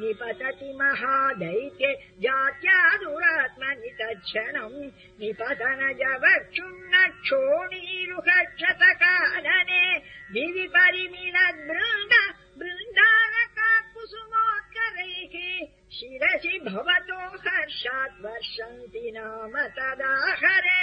निपतति महादैत्ये जात्या दुरात्मनितक्षणम् निपतन जवक्षुण्ण क्षोणीरुहक्षतका दिवि परिमिलद्बृन्द परिमिलद् बृन्दानका शिरसि भवतो हर्षात् वर्षन्ति नाम तदाहरे